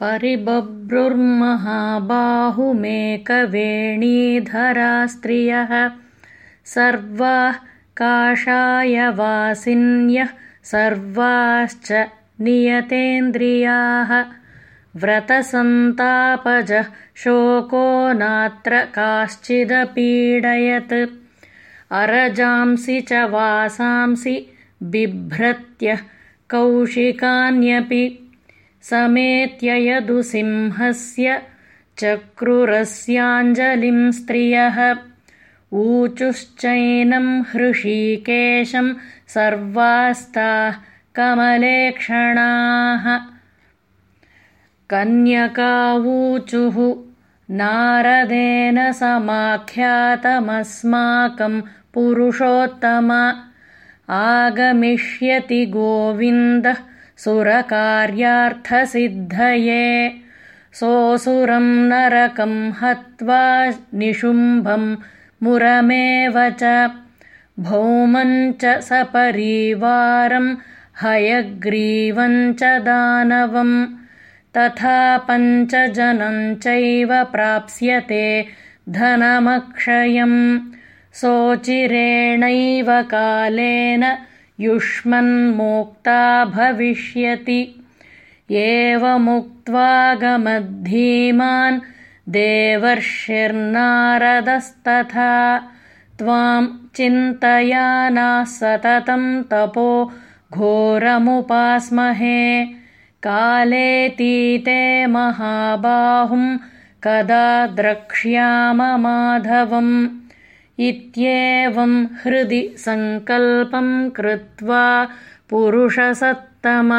परिबभ्रुर्महाबाहुमेकवेणीधरा स्त्रियः सर्वाः काषायवासिन्यः सर्वाश्च नियतेन्द्रियाः व्रतसन्तापजः शोको नात्र काश्चिदपीडयत्। अरजांसि च वासांसि बिभ्रत्यः कौशिकान्यपि समेत्ययदुसिंहस्य चक्रुरस्याञ्जलिं स्त्रियः। ऊचुश्चैनं हृषीकेशं सर्वास्ताः कमलेक्षणाः। कन्यकावूचुः नारदेन समाख्यातमस्माकं पुरुषोत्तम। आगमिष्यति गोविन्दः सुरकार्यार्थसिद्धये सोऽसुरं नरकं हत्वा निशुम्भं मुरमेव च भौमं च सपरीवारं हयग्रीवं च दानवम् तथा पञ्चजनं चैव प्राप्स्यते धनमक्षयम् सोचिरेणैव कालेन युष्मन्मोक्ता भविष्यति। एवमुक्त्वागमद्धीमान् देवर्षिर्नारदस्तथा। त्वां चिन्तयानाः सततं तपो घोरमुपास्महे। कालेतीते महाबाहुं कदा द्रक्ष्याममाधवम् इत्येवं हृदि सङ्कल्पं कृत्वा पुरुषसत्तम